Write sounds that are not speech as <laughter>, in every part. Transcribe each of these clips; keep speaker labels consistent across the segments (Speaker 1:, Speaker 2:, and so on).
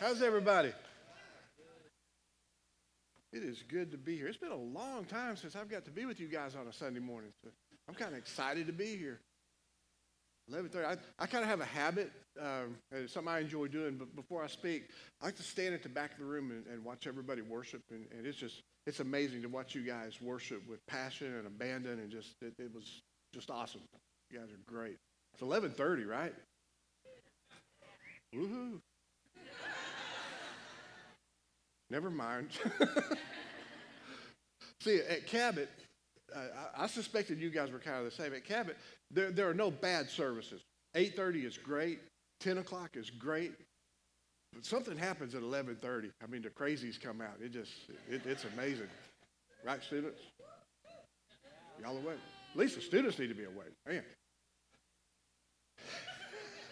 Speaker 1: How's everybody? It is good to be here. It's been a long time since I've got to be with you guys on a Sunday morning. So I'm kind of excited to be here. 11:30. I, I kind of have a habit. Um, something I enjoy doing. But before I speak, I like to stand at the back of the room and, and watch everybody worship. And, and, it's just it's amazing to watch you guys worship with passion and abandon. And just it, it was just awesome. You guys are great. It's 11:30, right? Woohoo! Never mind. <laughs> See, at Cabot, uh, I, suspected you guys were kind of the same. At Cabot, there, there are no bad services. 8.30 is great. 10 o'clock is great. But something happens at 11.30. I mean, the crazies come out. It just, it, it's amazing. Right, students? Y'all awake? At least the students need to be awake. Man.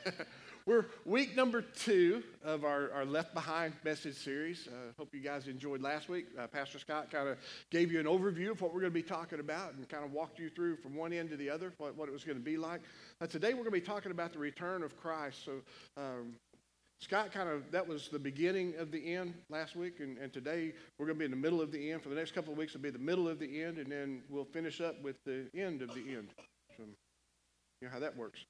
Speaker 1: <laughs> We're week number two of our, our Left Behind message series. Uh, hope you guys enjoyed last week. Uh, Pastor Scott kind of gave you an overview of what we're going to be talking about and kind of walked you through from one end to the other what, what it was going to be like. Uh, today we're going to be talking about the return of Christ. So um, Scott kind of, that was the beginning of the end last week, and, and today we're going to be in the middle of the end. For the next couple of weeks, it'll be the middle of the end, and then we'll finish up with the end of the end. So, you know how that works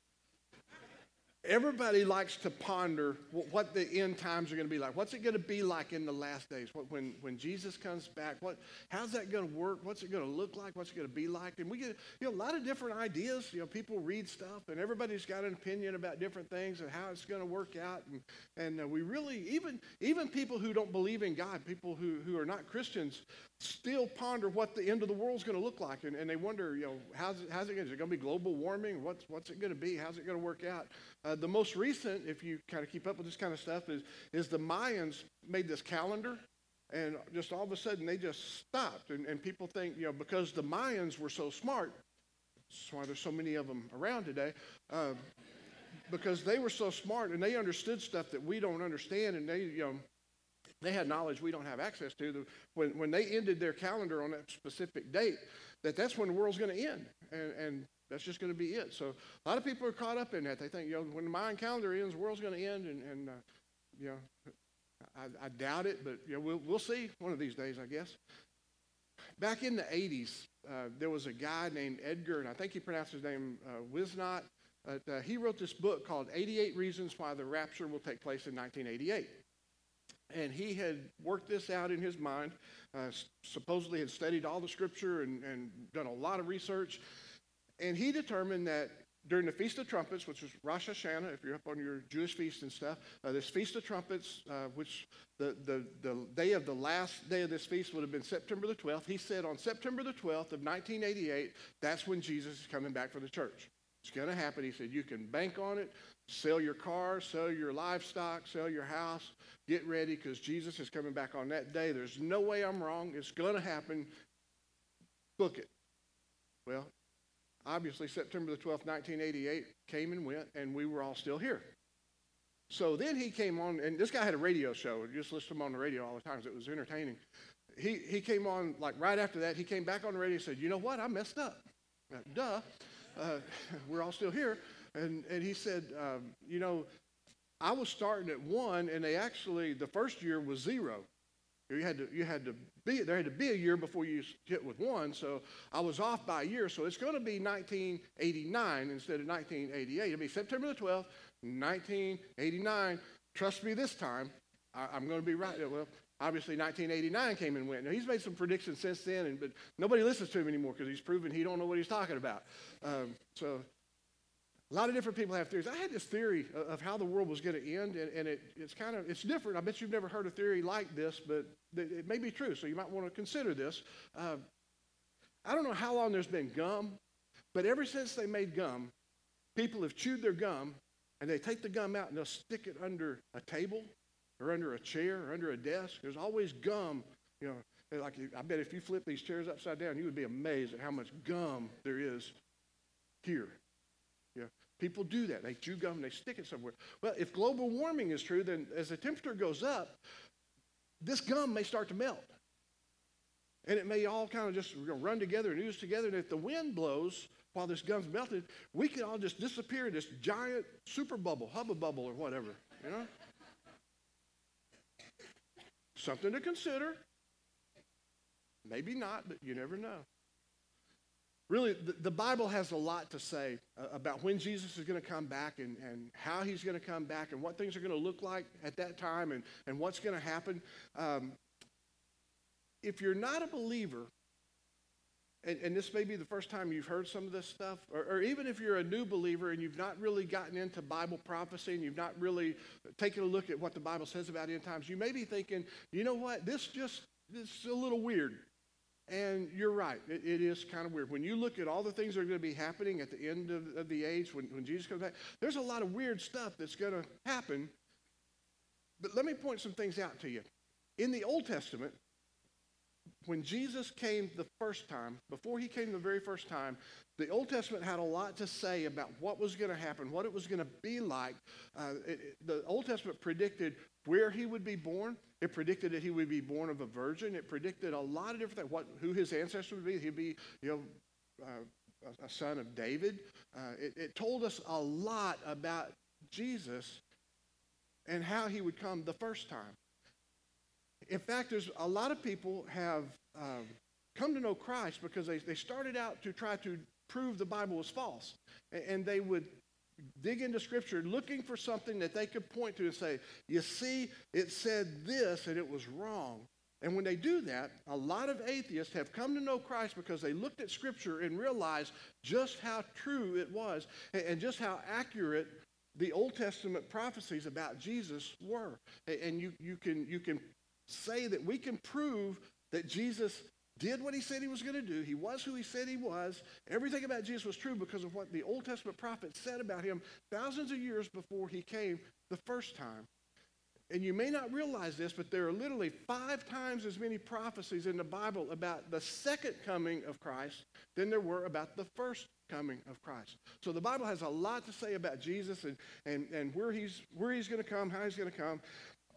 Speaker 1: everybody likes to ponder what the end times are going to be like. What's it going to be like in the last days? When, when Jesus comes back, what, how's that going to work? What's it going to look like? What's it going to be like? And we get you know, a lot of different ideas. You know, people read stuff, and everybody's got an opinion about different things and how it's going to work out. And, and uh, we really, even, even people who don't believe in God, people who, who are not Christians, still ponder what the end of the world is going to look like. And, and they wonder, you know, how's it, how's it going to, is it going to be global warming? What's, what's it going to be? How's it going to work out? Uh, the most recent, if you kind of keep up with this kind of stuff, is, is the Mayans made this calendar. And just all of a sudden, they just stopped. And, and people think, you know, because the Mayans were so smart, that's why there's so many of them around today, uh, because they were so smart and they understood stuff that we don't understand. And they, you know, they had knowledge we don't have access to. When, when they ended their calendar on that specific date, that that's when the world's going to end. And, and that's just going to be it. So a lot of people are caught up in that. They think, you know, when Mayan calendar ends, the world's going to end. And, and uh, you know, I, I, doubt it, but, you know, we'll, we'll see one of these days, I guess. Back in the 80s, uh, there was a guy named Edgar, and I think he pronounced his name uh, Whisenant. Uh, he wrote this book called 88 Reasons Why the Rapture Will Take Place in 1988. And he had worked this out in his mind, uh, supposedly had studied all the scripture and, and done a lot of research. And he determined that during the Feast of Trumpets, which was Rosh Hashanah, if you're up on your Jewish feast and stuff, uh, this Feast of Trumpets, uh, which the, the, the day of the last day of this feast would have been September the 12th. He said on September the 12th of 1988, that's when Jesus is coming back for the church. It's going to happen. He said, you can bank on it, sell your car, sell your livestock, sell your house, get ready because Jesus is coming back on that day. There's no way I'm wrong. It's going to happen. Book it. Well, obviously, September the 12th, 1988 came and went, and we were all still here. So then he came on, and this guy had a radio show. I just listened to him on the radio all the time. It was entertaining. He, he came on, like right after that, he came back on the radio and said, You know what? I messed up. Uh, duh. Uh, <laughs> we're all still here. And, and he said, um, You know, I was starting at one, and they actually, the first year was zero. You had to, you had to be, there had to be a year before you hit with one, so I was off by a year. So it's going to be 1989 instead of 1988. It'll be September the 12th, 1989. Trust me this time, I, am going to be right. Well, obviously 1989 came and went. Now, he's made some predictions since then, and, but nobody listens to him anymore because he's proven he don't know what he's talking about. Um, so a lot of different people have theories. I had this theory of how the world was going to end, and, and it, it's kind of it's different. I bet you've never heard a theory like this, but it may be true. So you might want to consider this. Uh, I don't know how long there's been gum, but ever since they made gum, people have chewed their gum, and they take the gum out and they'll stick it under a table, or under a chair, or under a desk. There's always gum. You know, like I bet if you flip these chairs upside down, you would be amazed at how much gum there is here. People do that. They chew gum and they stick it somewhere. Well, if global warming is true, then as the temperature goes up, this gum may start to melt. And it may all kind of just run together and ooze together. And if the wind blows while this gum's melted, we could all just disappear in this giant super bubble, hubba bubble or whatever, you know? something to consider. Maybe not, but you never know. Really, the, the Bible has a lot to say uh, about when Jesus is going to come back and, and how he's going to come back and what things are going to look like at that time and, and what's going to happen. Um, if you're not a believer, and, and, this may be the first time you've heard some of this stuff, or, or, even if you're a new believer and you've not really gotten into Bible prophecy and you've not really taken a look at what the Bible says about end times, you may be thinking, you know what, this just this is a little weird. And you're right, it, it is kind of weird. When you look at all the things that are going to be happening at the end of, of the age, when, when Jesus comes back, there's a lot of weird stuff that's going to happen. But let me point some things out to you. In the Old Testament, when Jesus came the first time, before he came the very first time, the Old Testament had a lot to say about what was going to happen, what it was going to be like. Uh, it, it, the Old Testament predicted where he would be born. It predicted that he would be born of a virgin. It predicted a lot of different things, what, who his ancestors would be. He'd be, you know, uh, a son of David. Uh, it, it told us a lot about Jesus and how he would come the first time. In fact, there's a lot of people have um, come to know Christ because they, they started out to try to prove the Bible was false. And, and they would dig into Scripture looking for something that they could point to and say, you see, it said this and it was wrong. And when they do that, a lot of atheists have come to know Christ because they looked at Scripture and realized just how true it was and just how accurate the Old Testament prophecies about Jesus were. And you, you, can, you can say that we can prove that Jesus did what he said he was going to do. He was who he said he was. Everything about Jesus was true because of what the Old Testament prophets said about him thousands of years before he came the first time. And you may not realize this, but there are literally five times as many prophecies in the Bible about the second coming of Christ than there were about the first coming of Christ. So the Bible has a lot to say about Jesus and, and, and where he's, where he's going to come, how he's going to come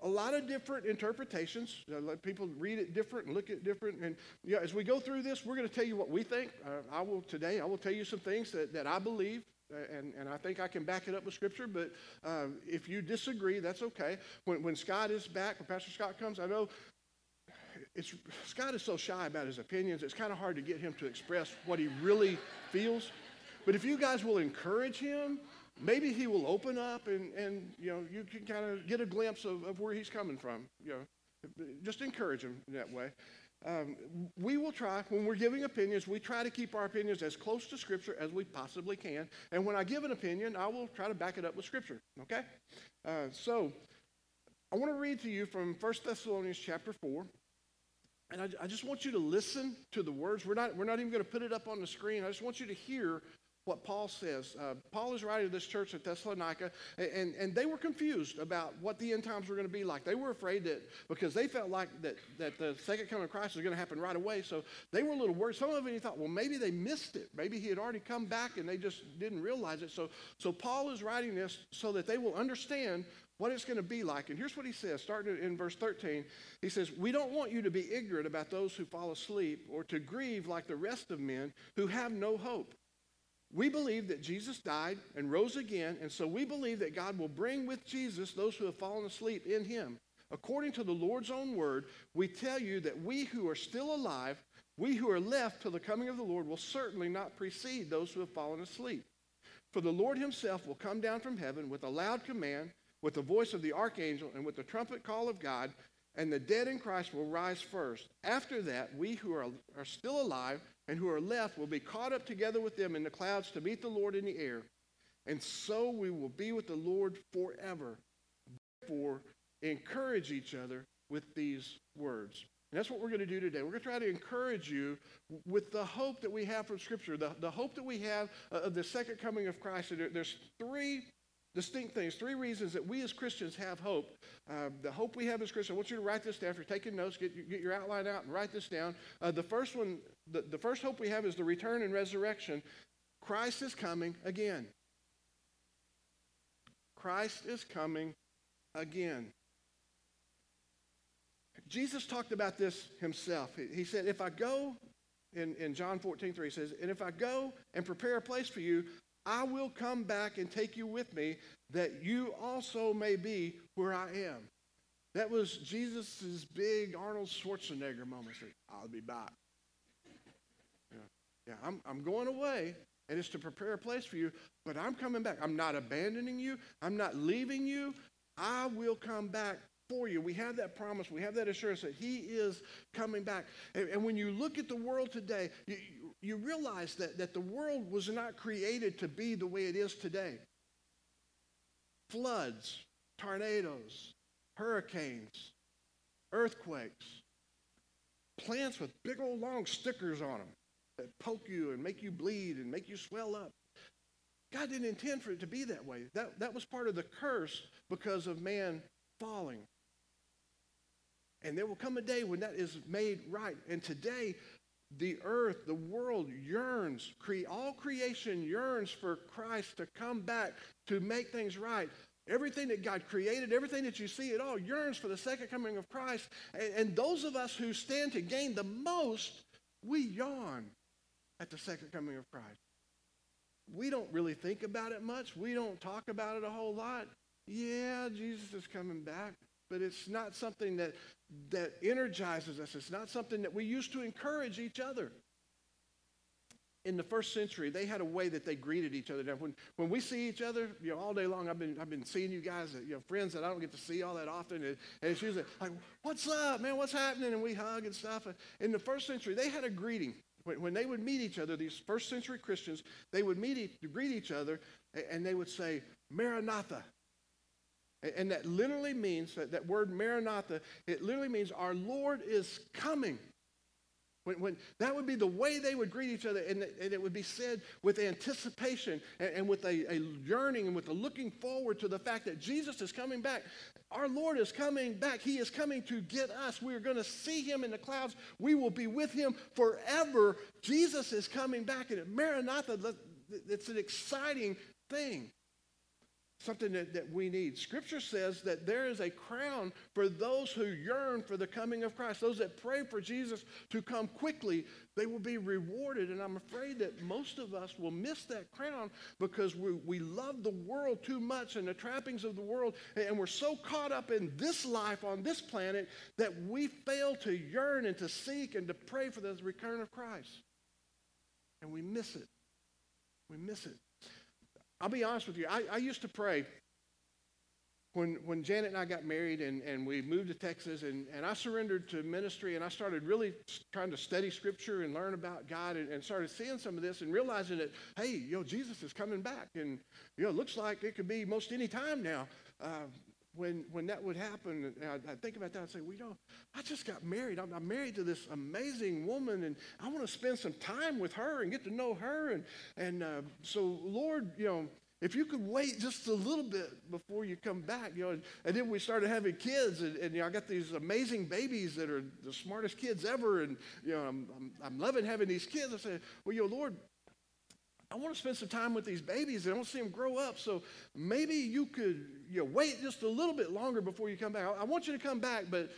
Speaker 1: a lot of different interpretations. People read it different and look at different. And yeah, as we go through this, we're going to tell you what we think. Uh, I will today. I will tell you some things that, that I believe, uh, and, and I think I can back it up with Scripture. But uh, if you disagree, that's okay. When, when Scott is back, when Pastor Scott comes, I know it's, Scott is so shy about his opinions. It's kind of hard to get him to express what he really feels. But if you guys will encourage him maybe he will open up and, and you know, you can kind of get a glimpse of, of where he's coming from. You know, just encourage him in that way. Um, we will try, when we're giving opinions, we try to keep our opinions as close to Scripture as we possibly can. And when I give an opinion, I will try to back it up with Scripture, okay? Uh, so, I want to read to you from 1 Thessalonians chapter 4. And I, I, just want you to listen to the words. We're not, we're not even going to put it up on the screen. I just want you to hear what Paul says. Uh, Paul is writing to this church at Thessalonica, and, and they were confused about what the end times were going to be like. They were afraid that because they felt like that, that the second coming of Christ was going to happen right away, so they were a little worried. Some of them thought, well, maybe they missed it. Maybe he had already come back and they just didn't realize it. So, so Paul is writing this so that they will understand what it's going to be like. And here's what he says, starting in verse 13. He says, We don't want you to be ignorant about those who fall asleep or to grieve like the rest of men who have no hope. We believe that Jesus died and rose again, and so we believe that God will bring with Jesus those who have fallen asleep in him. According to the Lord's own word, we tell you that we who are still alive, we who are left till the coming of the Lord, will certainly not precede those who have fallen asleep. For the Lord himself will come down from heaven with a loud command, with the voice of the archangel, and with the trumpet call of God, and the dead in Christ will rise first. After that, we who are, are still alive and who are left will be caught up together with them in the clouds to meet the Lord in the air. And so we will be with the Lord forever. Therefore, encourage each other with these words. And that's what we're going to do today. We're going to try to encourage you with the hope that we have from Scripture, the, the hope that we have uh, of the second coming of Christ. There, there's three distinct things, three reasons that we as Christians have hope. Uh, the hope we have as Christians, I want you to write this down. If you're taking notes, get, get your outline out and write this down. Uh, the first one, the, the first hope we have is the return and resurrection. Christ is coming again. Christ is coming again. Jesus talked about this himself. He, he said, If I go, in, in John 14, 3, he says, And if I go and prepare a place for you, I will come back and take you with me that you also may be where I am. That was Jesus' big Arnold Schwarzenegger moment. Said, I'll be back. Yeah, yeah I'm, I'm going away, and it's to prepare a place for you, but I'm coming back. I'm not abandoning you. I'm not leaving you. I will come back for you. We have that promise. We have that assurance that He is coming back. And, and when you look at the world today, you, you realize that, that the world was not created to be the way it is today. Floods, tornadoes, hurricanes, earthquakes, plants with big old long stickers on them that poke you and make you bleed and make you swell up. God didn't intend for it to be that way. That, that was part of the curse because of man falling. And there will come a day when that is made right. And today, the earth, the world yearns, cre- all creation yearns for Christ to come back to make things right. Everything that God created, everything that you see, it all yearns for the second coming of Christ. And, and those of us who stand to gain the most, we yawn at the second coming of Christ. We don't really think about it much. We don't talk about it a whole lot. Yeah, Jesus is coming back, but it's not something that, that energizes us. It's not something that we used to encourage each other in the first century, they had a way that they greeted each other. Now, when, when we see each other, you know, all day long, I've been, I've been seeing you guys, you know, friends that I don't get to see all that often. And, and usually like, what's up, man? What's happening? And we hug and stuff. In the first century, they had a greeting. When, when they would meet each other, these first century Christians, they would meet, greet each other and they would say, Maranatha. And, that literally means, that, that word Maranatha, it literally means our Lord is coming. When, when, that would be the way they would greet each other, and, and it would be said with anticipation and, and with a, a, yearning and with a looking forward to the fact that Jesus is coming back. Our Lord is coming back. He is coming to get us. We are going to see him in the clouds. We will be with him forever. Jesus is coming back. And Maranatha, it's an exciting thing something that, that we need. Scripture says that there is a crown for those who yearn for the coming of Christ, those that pray for Jesus to come quickly. They will be rewarded. And I'm afraid that most of us will miss that crown because we, we love the world too much and the trappings of the world. And we're so caught up in this life on this planet that we fail to yearn and to seek and to pray for the return of Christ. And we miss it. We miss it. I'll be honest with you. I, I used to pray when, when Janet and I got married and, and we moved to Texas and, and I surrendered to ministry and I started really trying to study scripture and learn about God and, and started seeing some of this and realizing that, hey, you know, Jesus is coming back. And, you know, it looks like it could be most any time now. Uh, when, when that would happen, I, I think about that and say, well, you know, I just got married. I'm, I'm, married to this amazing woman, and I want to spend some time with her and get to know her. And, and uh, so, Lord, you know, if you could wait just a little bit before you come back, you know, and, and then we started having kids, and, and you know, I got these amazing babies that are the smartest kids ever, and you know, I'm, I'm, I'm loving having these kids. I said, well, you know, Lord, I want to spend some time with these babies and I want to see them grow up. So maybe you could you know, wait just a little bit longer before you come back. I, want you to come back, but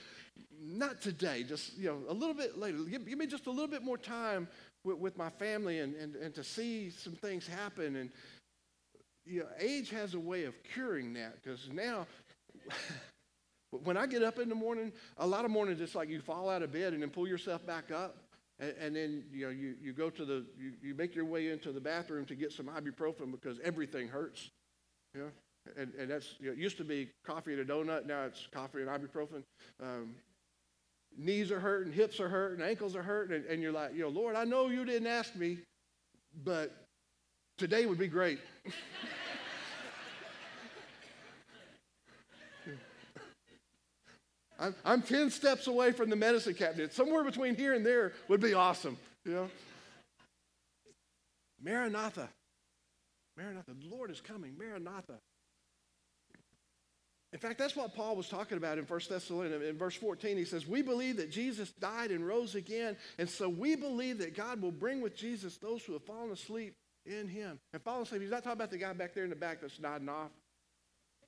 Speaker 1: not today, just you know, a little bit later. Give, give me just a little bit more time with, with my family and, and, and to see some things happen. And you know, age has a way of curing that because now <laughs> when I get up in the morning, a lot of mornings it's like you fall out of bed and then pull yourself back up. And, then you know you, you go to the you, you make your way into the bathroom to get some ibuprofen because everything hurts. Know? And, and that's you know, it used to be coffee and a donut. Now it's coffee and ibuprofen. Um, knees are hurting, hips are hurting, ankles are hurting, and, and you're like, you know, Lord, I know you didn't ask me, but today would be great. <laughs> I'm, I'm 10 steps away from the medicine cabinet. Somewhere between here and there would be awesome, you know? Maranatha. Maranatha. The Lord is coming. Maranatha. In fact, that's what Paul was talking about in 1 Thessalonians. In verse 14, he says, We believe that Jesus died and rose again, and so we believe that God will bring with Jesus those who have fallen asleep in him. And fallen asleep, he's not talking about the guy back there in the back that's nodding off.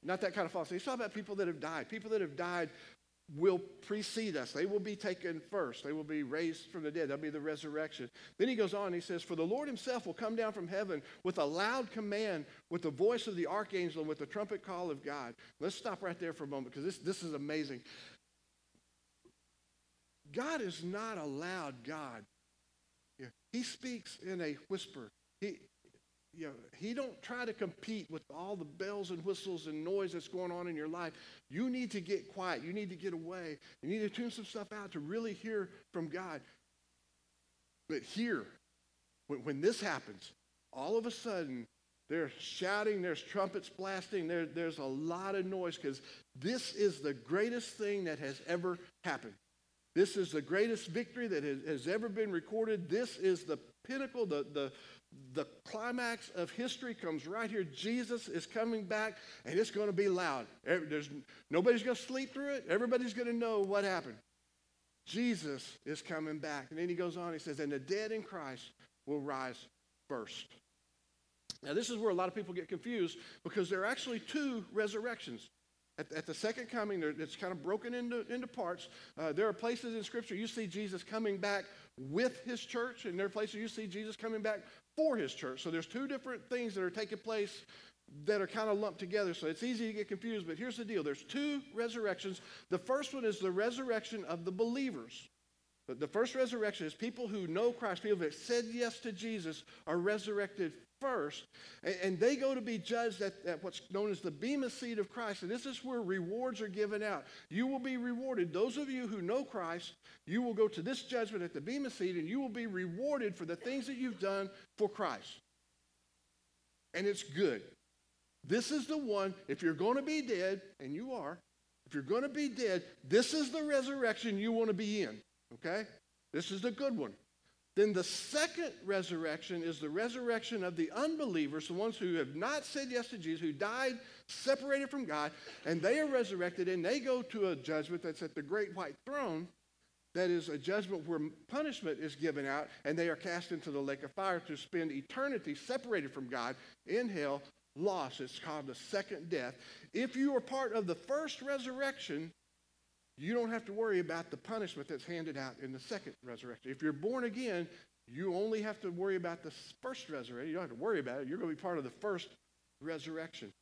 Speaker 1: Not that kind of fallen asleep. He's talking about people that have died, people that have died will precede us. They will be taken first. They will be raised from the dead. That'll be the resurrection. Then he goes on, he says, For the Lord himself will come down from heaven with a loud command, with the voice of the archangel, and with the trumpet call of God. Let's stop right there for a moment because this, this is amazing. God is not a loud God. He speaks in a whisper. He, you know, he don't try to compete with all the bells and whistles and noise that's going on in your life. You need to get quiet. You need to get away. You need to tune some stuff out to really hear from God. But here, when, when this happens, all of a sudden, they're shouting, there's trumpets blasting, there, there's a lot of noise because this is the greatest thing that has ever happened. This is the greatest victory that has, ever been recorded. This is the pinnacle, the, the, the climax of history comes right here. Jesus is coming back, and it's going to be loud. There's, nobody's going to sleep through it. Everybody's going to know what happened. Jesus is coming back. And then he goes on, he says, and the dead in Christ will rise first. Now, this is where a lot of people get confused because there are actually two resurrections. At, at the second coming, it's kind of broken into, into parts. Uh, there are places in Scripture you see Jesus coming back with his church, and there are places you see Jesus coming back for his church. So there's two different things that are taking place that are kind of lumped together. So it's easy to get confused, but here's the deal. There's two resurrections. The first one is the resurrection of the believers. The first resurrection is people who know Christ, people that said yes to Jesus are resurrected first, and, they go to be judged at, at, what's known as the Bema seat of Christ. And this is where rewards are given out. You will be rewarded. Those of you who know Christ, you will go to this judgment at the Bema seat, and you will be rewarded for the things that you've done for Christ. And it's good. This is the one, if you're going to be dead, and you are, if you're going to be dead, this is the resurrection you want to be in. Okay? This is the good one. Then the second resurrection is the resurrection of the unbelievers, the ones who have not said yes to Jesus, who died separated from God, and they are resurrected and they go to a judgment that's at the great white throne. That is a judgment where punishment is given out, and they are cast into the lake of fire to spend eternity separated from God in hell, lost. It's called the second death. If you are part of the first resurrection, you don't have to worry about the punishment that's handed out in the second resurrection. If you're born again, you only have to worry about the first resurrection. You don't have to worry about it. You're going to be part of the first resurrection.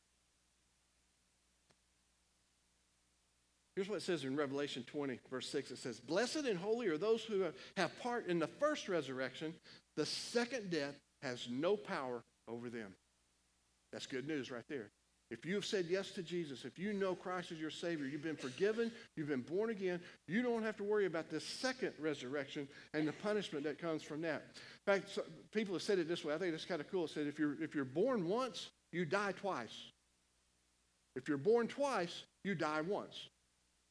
Speaker 1: Here's what it says in Revelation 20, verse 6. It says, Blessed and holy are those who have part in the first resurrection. The second death has no power over them. That's good news right there. If you have said yes to Jesus, if you know Christ as your Savior, you've been forgiven, you've been born again, you don't have to worry about this second resurrection and the punishment that comes from that. In fact, so people have said it this way. I think it's kind of cool. It said if you're, if you're born once, you die twice. If you're born twice, you die once.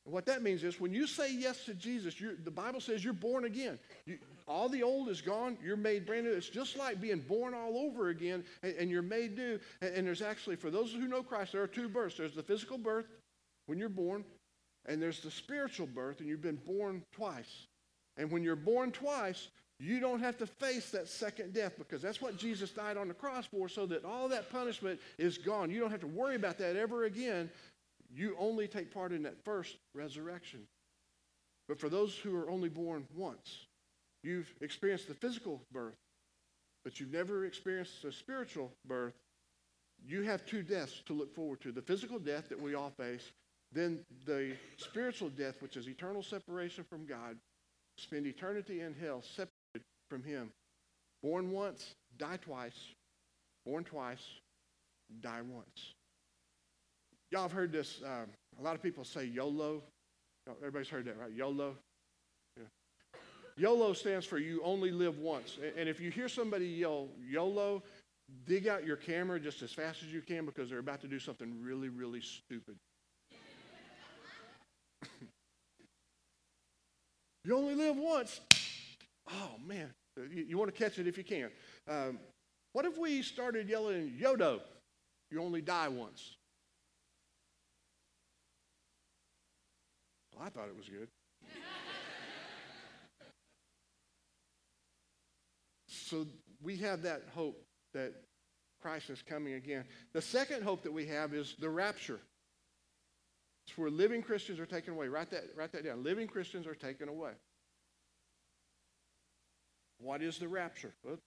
Speaker 1: And what that means is when you say yes to Jesus, the Bible says you're born again. You, all the old is gone. You're made brand new. It's just like being born all over again, and, and you're made new. And, and, there's actually, for those who know Christ, there are two births. There's the physical birth when you're born, and there's the spiritual birth, and you've been born twice. And when you're born twice, you don't have to face that second death because that's what Jesus died on the cross for, so that all that punishment is gone. You don't have to worry about that ever again. You only take part in that first resurrection. But for those who are only born once, You've experienced the physical birth, but you've never experienced the spiritual birth. You have two deaths to look forward to the physical death that we all face, then the spiritual death, which is eternal separation from God, spend eternity in hell separated from Him. Born once, die twice. Born twice, die once. Y'all have heard this. Um, a lot of people say YOLO. Everybody's heard that, right? YOLO. YOLO stands for you only live once. And if you hear somebody yell YOLO, dig out your camera just as fast as you can because they're about to do something really, really stupid. <laughs> you only live once. Oh, man. You, you, want to catch it if you can. Um, what if we started yelling YODO? You only die once. Well, I thought it was good. So we have that hope that Christ is coming again. The second hope that we have is the rapture. It's where living Christians are taken away. Write that, write that down. Living Christians are taken away. What is the rapture? Well,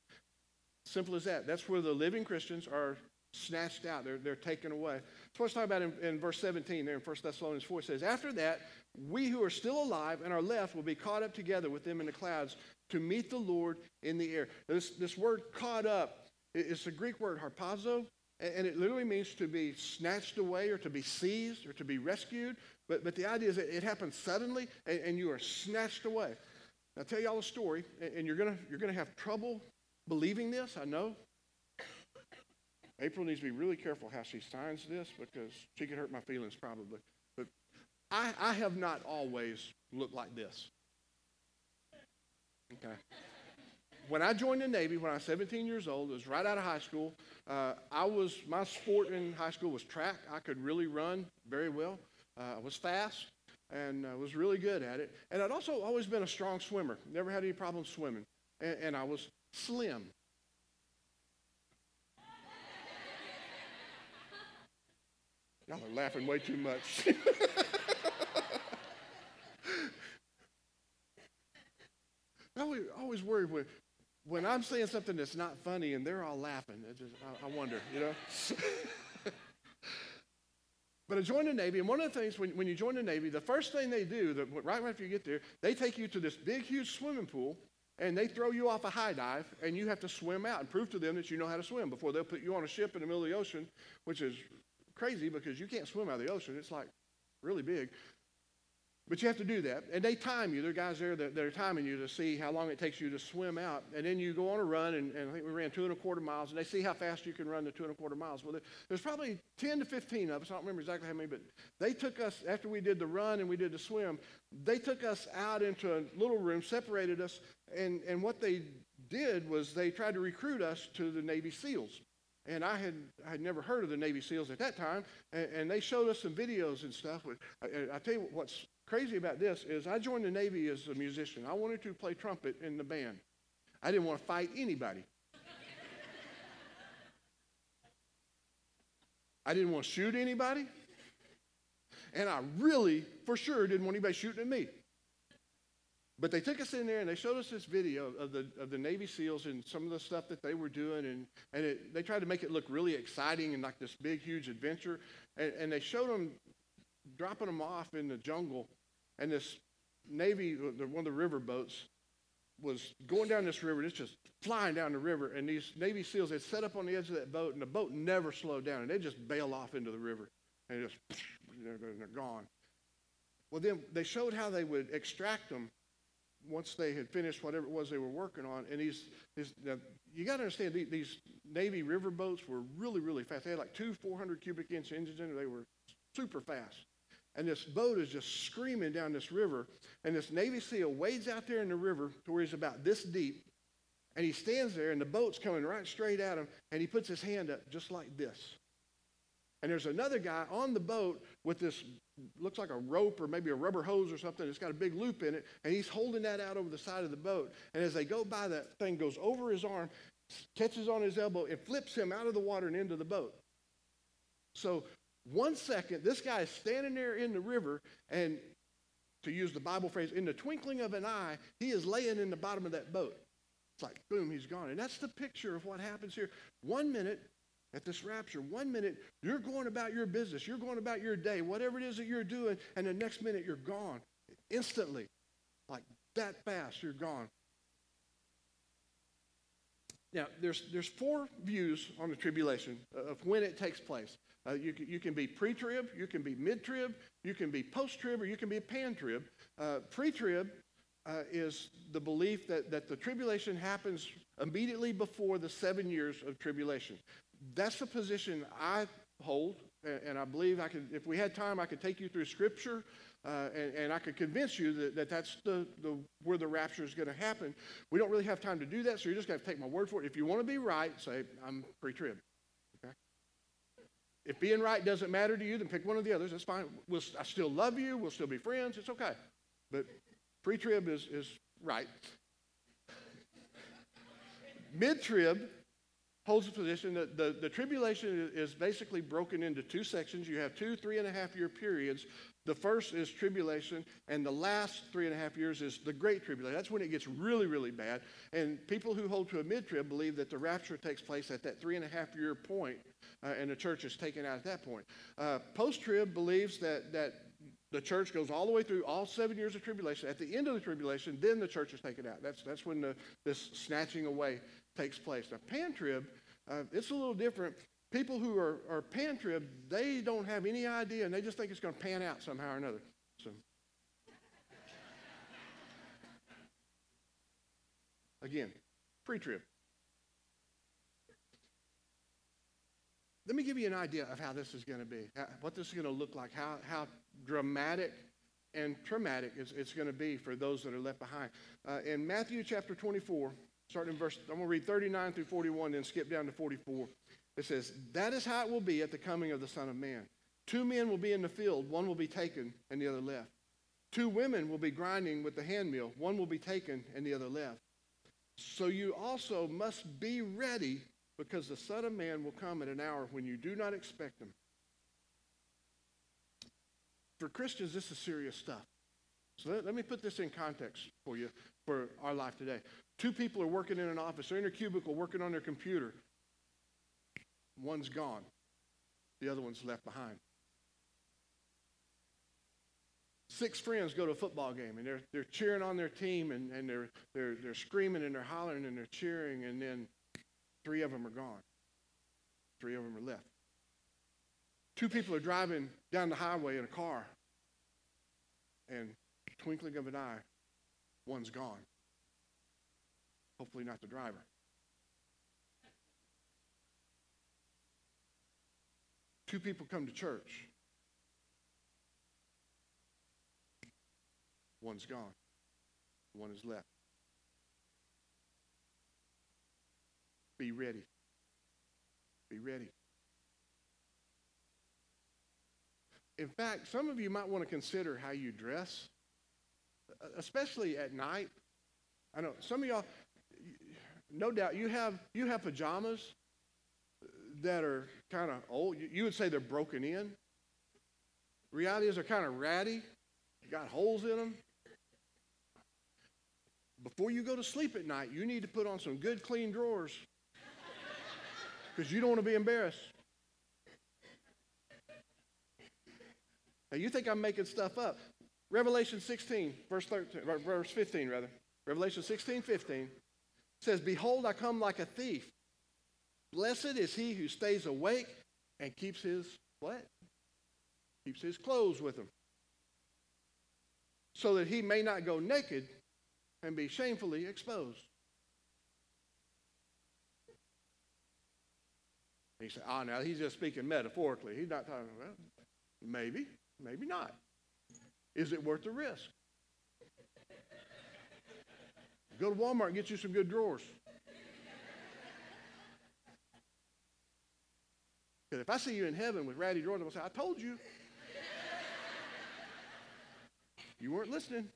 Speaker 1: simple as that. That's where the living Christians are snatched out. They're, they're taken away. What it's talking about in, in verse 17 there in 1 Thessalonians 4. It says, After that, we who are still alive and are left will be caught up together with them in the clouds to meet the Lord in the air. This, this word caught up, it's the Greek word harpazo, and it literally means to be snatched away or to be seized or to be rescued. But, but the idea is that it happens suddenly and, and you are snatched away. I'll tell you all a story, and you're going to you're gonna have trouble believing this, I know. April needs to be really careful how she signs this because she could hurt my feelings probably. But I, I have not always looked like this. Okay. When I joined the Navy when I was 17 years old, it was right out of high school. Uh, I was my sport in high school was track. I could really run very well. Uh, I was fast and uh, was really good at it. And I'd also always been a strong swimmer. Never had any problems swimming. And, and I was slim. Y'all are laughing way too much. <laughs> I always, always worry when, when I'm saying something that's not funny and they're all laughing. Just, I, I wonder, you know? <laughs> but I joined the Navy, and one of the things when, when you join the Navy, the first thing they do, that, right after you get there, they take you to this big, huge swimming pool, and they throw you off a high dive, and you have to swim out and prove to them that you know how to swim before they'll put you on a ship in the middle of the ocean, which is crazy because you can't swim out of the ocean. It's like really big. But you have to do that. And they time you. There are guys there that, that, are timing you to see how long it takes you to swim out. And then you go on a run, and, and I think we ran two and a quarter miles, and they see how fast you can run the two and a quarter miles. Well, there, there's probably 10 to 15 of us. I don't remember exactly how many, but they took us, after we did the run and we did the swim, they took us out into a little room, separated us, and, and what they did was they tried to recruit us to the Navy SEALs. And I had, I had never heard of the Navy SEALs at that time, and, and they showed us some videos and stuff. I, I, tell you what's crazy about this is I joined the Navy as a musician. I wanted to play trumpet in the band. I didn't want to fight anybody. I didn't want to shoot anybody. And I really, for sure, didn't want anybody shooting at me. But they took us in there and they showed us this video of the, of the Navy SEALs and some of the stuff that they were doing. And, and it, they tried to make it look really exciting and like this big, huge adventure. And, and they showed them dropping them off in the jungle. And this Navy, uh, one of the river boats, was going down this river. It's just flying down the river. And these Navy SEALs, they set up on the edge of that boat, and the boat never slowed down. And they just bail off into the river. And just, they're, they're gone. Well, then they showed how they would extract them once they had finished whatever it was they were working on, and these, these you got to understand these, these Navy river boats were really, really fast. They had like two 400 cubic inch engines in them. They were super fast. And this boat is just screaming down this river, and this Navy SEAL wades out there in the river to where he's about this deep, and he stands there, and the boat's coming right straight at him, and he puts his hand up just like this. And there's another guy on the boat with this looks like a rope or maybe a rubber hose or something. It's got a big loop in it, and he's holding that out over the side of the boat. And as they go by, that thing goes over his arm, catches on his elbow, and flips him out of the water and into the boat. So one second, this guy is standing there in the river, and to use the Bible phrase, in the twinkling of an eye, he is laying in the bottom of that boat. It's like, boom, he's gone. And that's the picture of what happens here. One minute, at this rapture. One minute, you're going about your business, you're going about your day, whatever it is that you're doing, and the next minute, you're gone instantly. Like that fast, you're gone. Now, there's, there's four views on the tribulation of when it takes place. Uh, you, can, you can be pre trib, you can be mid trib, you can be post trib, or you can be a pan trib. Uh, pre trib uh, is the belief that, that the tribulation happens immediately before the seven years of tribulation that's the position I hold, and I believe I could, if we had time, I could take you through Scripture, uh, and, and, I could convince you that, that that's the, the, where the rapture is going to happen. We don't really have time to do that, so you're just going to take my word for it. If you want to be right, say, I'm pre-trib. Okay? If being right doesn't matter to you, then pick one of the others. That's fine. We'll, I still love you. We'll still be friends. It's okay. But pre-trib is, is right. Mid-trib holds the position that the, the tribulation is basically broken into two sections. You have two three and a half year periods. The first is tribulation, and the last three and a half years is the great tribulation. That's when it gets really, really bad. And people who hold to a mid trib believe that the rapture takes place at that three and a half year point, uh, and the church is taken out at that point. Uh, Post trib believes that, that the church goes all the way through all seven years of tribulation. At the end of the tribulation, then the church is taken out. That's, that's when the, this snatching away takes place. Now, pan trib, uh, it's a little different. People who are, are pan trib, they don't have any idea and they just think it's going to pan out somehow or another. So, again, pre trib. Let me give you an idea of how this is going to be, how, what this is going to look like, how, how dramatic and traumatic it's, it's going to be for those that are left behind. Uh, in Matthew chapter 24, starting in verse, I'm going to read 39 through 41, then skip down to 44. It says, That is how it will be at the coming of the Son of Man. Two men will be in the field, one will be taken and the other left. Two women will be grinding with the handmill, one will be taken and the other left. So you also must be ready because the Son of Man will come at an hour when you do not expect him. For Christians, this is serious stuff. So let, let, me put this in context for you for our life today. Two people are working in an office, they're in a cubicle working on their computer. One's gone, the other one's left behind. Six friends go to a football game and they're, they're cheering on their team and, and they're, they're, they're screaming and they're hollering and they're cheering, and then three of them are gone. Three of them are left. Two people are driving down the highway in a car, and twinkling of an eye, one's gone. Hopefully, not the driver. Two people come to church. One's gone. One is left. Be ready. Be ready. In fact, some of you might want to consider how you dress, uh, especially at night. I know some of y'all, no doubt, you have you have pajamas that are kind of old. You would say they're broken in. reality is they're kind of ratty. You got holes in them. Before you go to sleep at night, you need to put on some good, clean drawers because you don't want to be embarrassed. Now, you think I'm making stuff up. Revelation 16, verse 13, verse 15, rather. Revelation 16, 15 says, Behold, I come like a thief. Blessed is he who stays awake and keeps his what? Keeps his clothes with him. So that he may not go naked and be shamefully exposed. He said, oh, now he's just speaking metaphorically. He's not talking about, maybe, maybe not. Is it worth the risk? Go to Walmart and get you some good drawers. Because if I see you in heaven with ratty going to say, I told you. you weren't listening.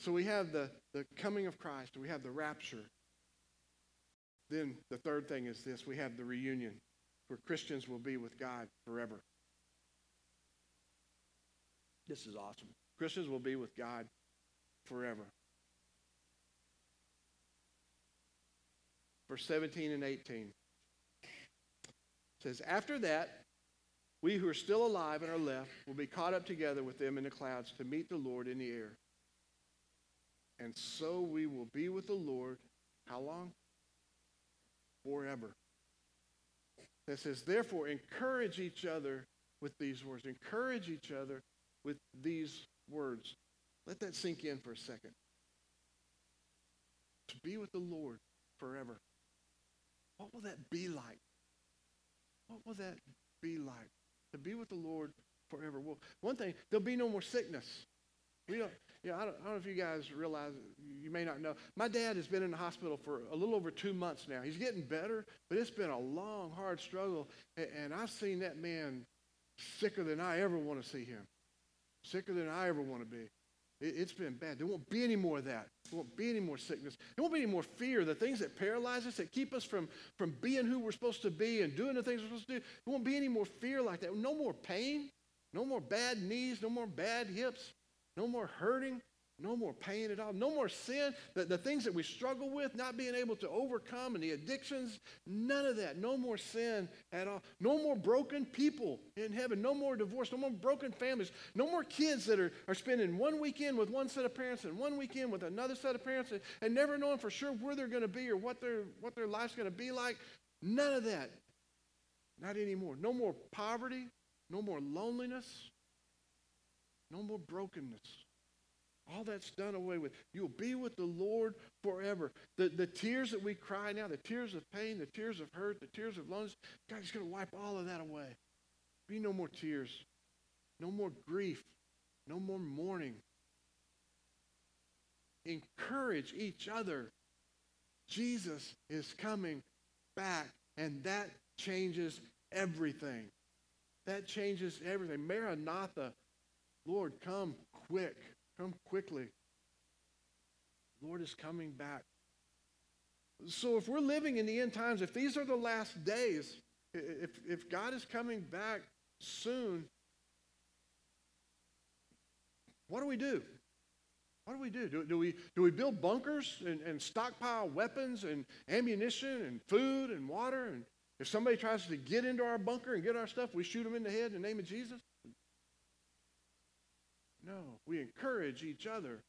Speaker 1: So we have the, the coming of Christ, we have the rapture. Then the third thing is this we have the reunion, where Christians will be with God forever. This is awesome. Christians will be with God forever. Verse 17 and 18 It says, After that, we who are still alive and are left will be caught up together with them in the clouds to meet the Lord in the air. And so we will be with the Lord. How long? Forever. It says, therefore, encourage each other with these words. Encourage each other with these words. Let that sink in for a second. To be with the Lord forever. What will that be like? What will that be like? To be with the Lord forever. Well, one thing, there'll be no more sickness. We you know, I don't, I don't know if you guys realize, you may not know. My dad has been in the hospital for a little over two months now. He's getting better, but it's been a long, hard struggle. And, and I've seen that man sicker than I ever want to see him, sicker than I ever want to be. It, has been bad. There won't be any more of that. There won't be any more sickness. There won't be any more fear. The things that paralyze us, that keep us from, from being who we're supposed to be and doing the things we're supposed to do, there won't be any more fear like that. No more pain. No more bad knees. No more bad hips. No more hurting. No more pain at all. No more sin. The, the things that we struggle with, not being able to overcome, and the addictions, none of that. No more sin at all. No more broken people in heaven. No more divorce. No more broken families. No more kids that are, are spending one weekend with one set of parents and one weekend with another set of parents and, and never knowing for sure where they're going to be or what their, what their life's going to be like. None of that. Not anymore. No more poverty. No more loneliness. No more brokenness. All that's done away with. You'll be with the Lord forever. The, the tears that we cry now, the tears of pain, the tears of hurt, the tears of loneliness, God's going to wipe all of that away. Be no more tears, no more grief, no more mourning. Encourage each other. Jesus is coming back, and that changes everything. That changes everything. Maranatha, Lord, come quick. Come quickly. Lord is coming back. So if we're living in the end times, if these are the last days, if, if God is coming back soon, what do we do? What do we do? Do, do we, do we build bunkers and, and stockpile weapons and ammunition and food and water? And if somebody tries to get into our bunker and get our stuff, we shoot them in the head in the name of Jesus? No, we encourage each other.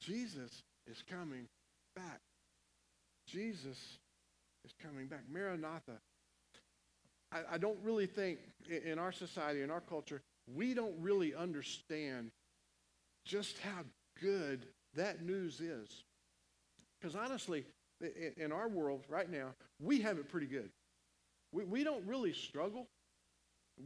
Speaker 1: Jesus is coming back. Jesus is coming back. Maranatha. I, I don't really think in our society, in our culture, we don't really understand just how good that news is. Because honestly, in our world right now, we have it pretty good. We, we don't really struggle.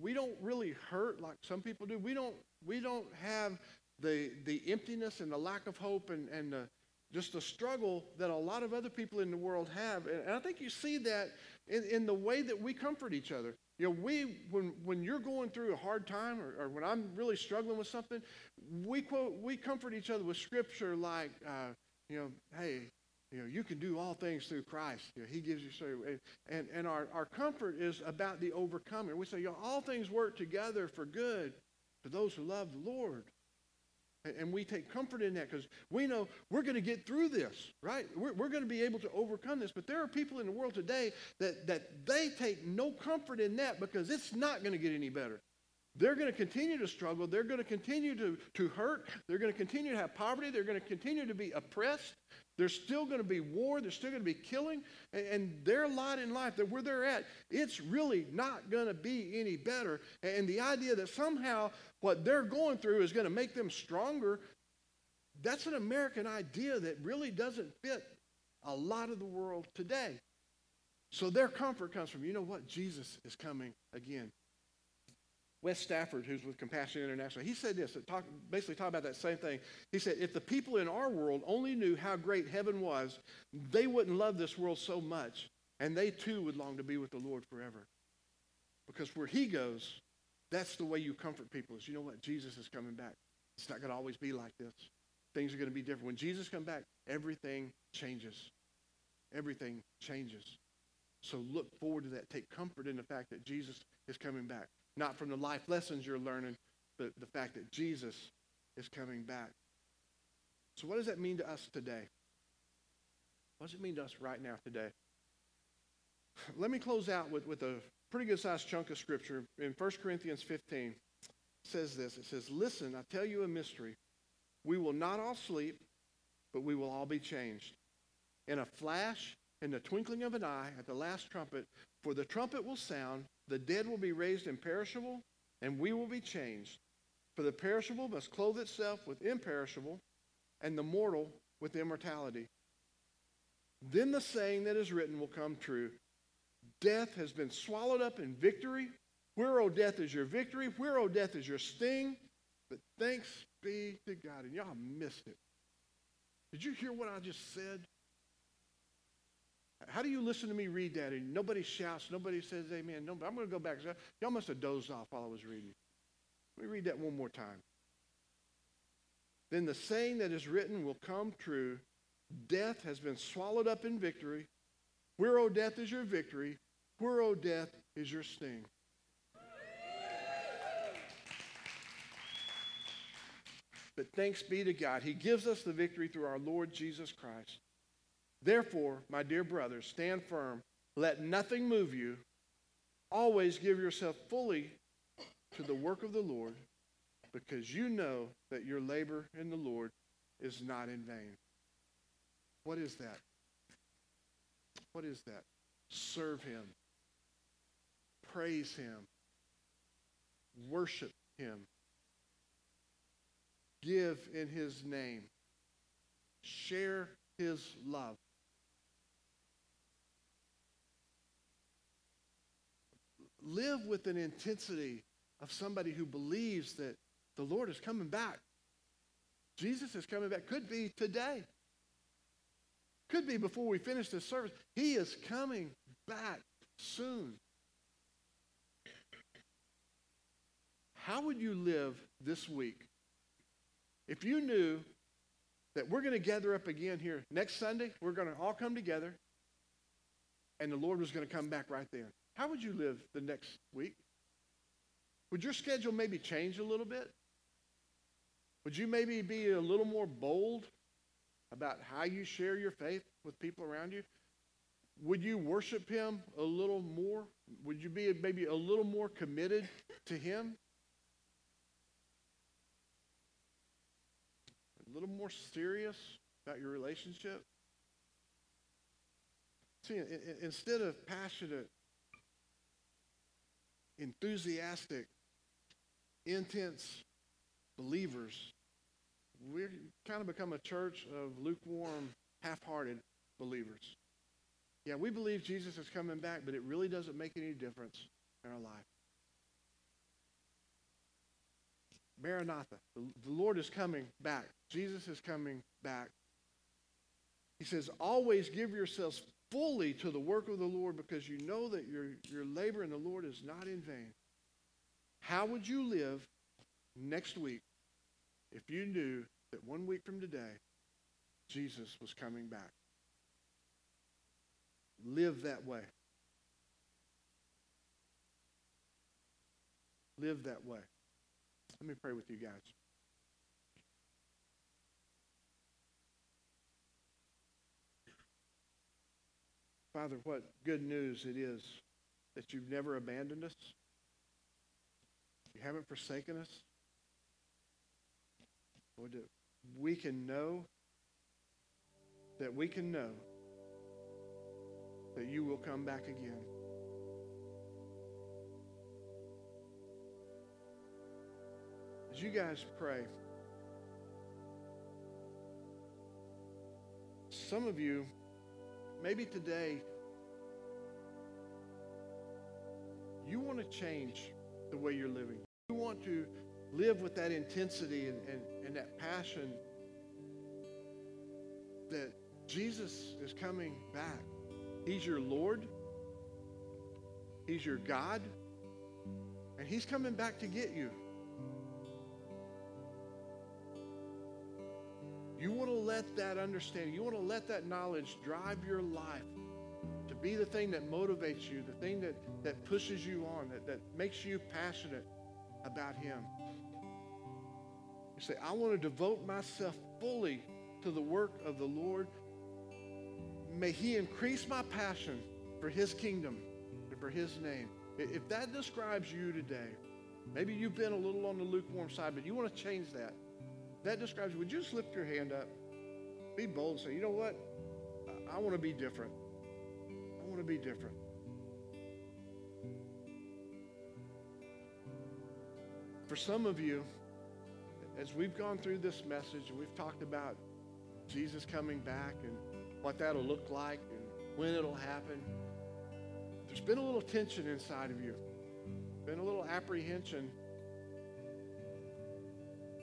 Speaker 1: We don't really hurt like some people do. We don't we don't have the, the emptiness and the lack of hope and, and the, just the struggle that a lot of other people in the world have. And, and I think you see that in, in the way that we comfort each other. You know, we, when, when you're going through a hard time or, or when I'm really struggling with something, we quote, we comfort each other with scripture like, uh, you know, hey, you know, you can do all things through Christ. You know, he gives you so, and, and our, our comfort is about the overcomer. We say, you know, all things work together for good to those who love the Lord. And we take comfort in that because we know we're going to get through this, right? We're, we're going to be able to overcome this. But there are people in the world today that, that they take no comfort in that because it's not going to get any better. They're going to continue to struggle. They're going to continue to, to hurt. They're going to continue to have poverty. They're going to continue to be oppressed. There's still going to be war. There's still going to be killing. And, and their lot in life, that where they're at, it's really not going to be any better. And the idea that somehow what they're going through is going to make them stronger, that's an American idea that really doesn't fit a lot of the world today. So their comfort comes from, you know what? Jesus is coming again. Wes Stafford, who's with Compassion International, he said this, talk, basically talk about that same thing. He said, if the people in our world only knew how great heaven was, they wouldn't love this world so much, and they too would long to be with the Lord forever. Because where he goes, that's the way you comfort people is, you know what? Jesus is coming back. It's not going to always be like this. Things are going to be different. When Jesus comes back, everything changes. Everything changes. So look forward to that. Take comfort in the fact that Jesus is coming back. Not from the life lessons you're learning, but the fact that Jesus is coming back. So, what does that mean to us today? What does it mean to us right now today? Let me close out with, with a pretty good sized chunk of scripture in 1 Corinthians 15. Says this It says, Listen, I tell you a mystery. We will not all sleep, but we will all be changed. In a flash, in the twinkling of an eye, at the last trumpet, for the trumpet will sound, the dead will be raised imperishable, and we will be changed. For the perishable must clothe itself with imperishable, and the mortal with immortality. Then the saying that is written will come true Death has been swallowed up in victory. Where, O death, is your victory? Where, O death, is your sting? But thanks be to God. And y'all missed it. Did you hear what I just said? How do you listen to me read that and nobody shouts, nobody says amen? Nobody, I'm going to go back. Y'all must have dozed off while I was reading. Let me read that one more time. then the saying that is written will come true Death has been swallowed up in victory. Where, O death, is your victory? Where, O death, is your sting? But thanks be to God. He gives us the victory through our Lord Jesus Christ. Therefore, my dear brothers, stand firm. Let nothing move you. Always give yourself fully to the work of the Lord because you know that your labor in the Lord is not in vain. What is that? What is that? Serve him. Praise him. Worship him. Give in his name. Share his love. Live with an intensity of somebody who believes that the Lord is coming back. Jesus is coming back. Could be today. Could be before we finish this service. He is coming back soon. How would you live this week if you knew that we're going to gather up again here next Sunday? We're going to all come together and the Lord was going to come back right then. How would you live the next week? Would your schedule maybe change a little bit? Would you maybe be a little more bold about how you share your faith with people around you? Would you worship him a little more? Would you be maybe a little more committed to him? A little more serious about your relationship? See, instead of passionate, enthusiastic, intense believers, we've kind of become a church of lukewarm, half-hearted believers. Yeah, we believe Jesus is coming back, but it really doesn't make any difference in our life. Maranatha, the Lord is coming back. Jesus is coming back. He says, always give yourselves fully to the work of the Lord because you know that your, your labor in the Lord is not in vain. How would you live next week if you knew that one week from today, Jesus was coming back. Live that way. Live that way. Let me pray with you guys. Father, what good news it is that you've never abandoned us. You haven't forsaken us. Lord, that we can know that we can know that you will come back again. As you guys pray, some of you, maybe today, you want to change the way you're living. You want to live with that intensity and, and, and that passion that Jesus is coming back. He's your Lord. He's your God. And he's coming back to get you. You want to let that understanding, you want to let that knowledge drive your life to be the thing that motivates you, the thing that, that pushes you on, that, that makes you passionate about him. You say, I want to devote myself fully to the work of the Lord. May He increase my passion for His kingdom and for His name. If that describes you today, maybe you've been a little on the lukewarm side, but you want to change that. That describes you. Would you just lift your hand up? Be bold and say, you know what? I want to be different. I want to be different. For some of you, as we've gone through this message and we've talked about Jesus coming back and what that'll look like and when it'll happen, there's been a little tension inside of you, been a little apprehension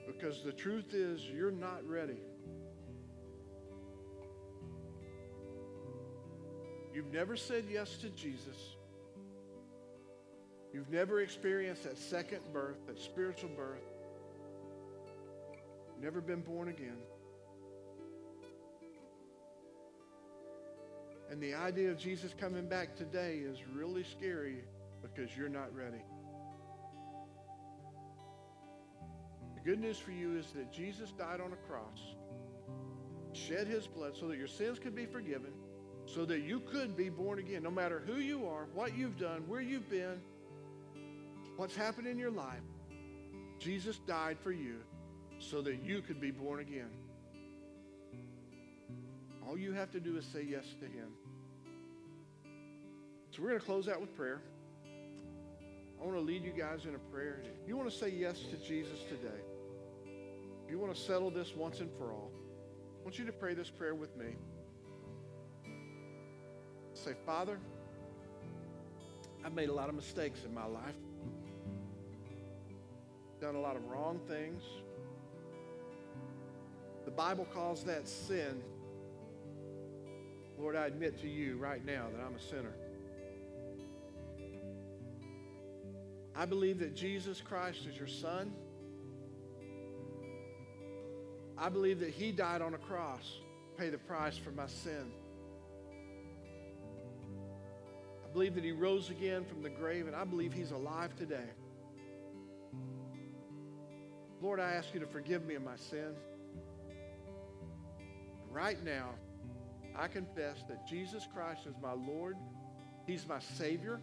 Speaker 1: because the truth is you're not ready. You've never said yes to Jesus. You've never experienced that second birth, that spiritual birth. never been born again. And the idea of Jesus coming back today is really scary because you're not ready. The good news for you is that Jesus died on a cross, shed his blood so that your sins could be forgiven, so that you could be born again. No matter who you are, what you've done, where you've been, what's happened in your life, Jesus died for you so that you could be born again. All you have to do is say yes to him. So we're going to close out with prayer. I want to lead you guys in a prayer. If you want to say yes to Jesus today, if you want to settle this once and for all, I want you to pray this prayer with me. Say, Father, I've made a lot of mistakes in my life, done a lot of wrong things. The Bible calls that sin. Lord, I admit to you right now that I'm a sinner. I believe that Jesus Christ is your son. I believe that he died on a cross to pay the price for my sin. I believe that he rose again from the grave, and I believe he's alive today. Lord, I ask you to forgive me of my sin. Right now, I confess that Jesus Christ is my Lord. He's my Savior.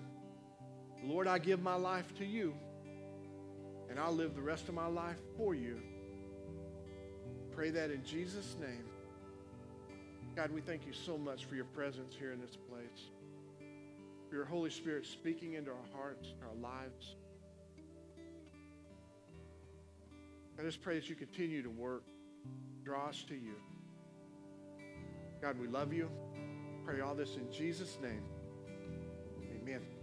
Speaker 1: Lord, I give my life to you, and I'll live the rest of my life for you. Pray that in Jesus' name. God, we thank you so much for your presence here in this place, for your Holy Spirit speaking into our hearts, our lives. I just pray that you continue to work, draw us to you. God, we love you. Pray all this in Jesus' name. Amen.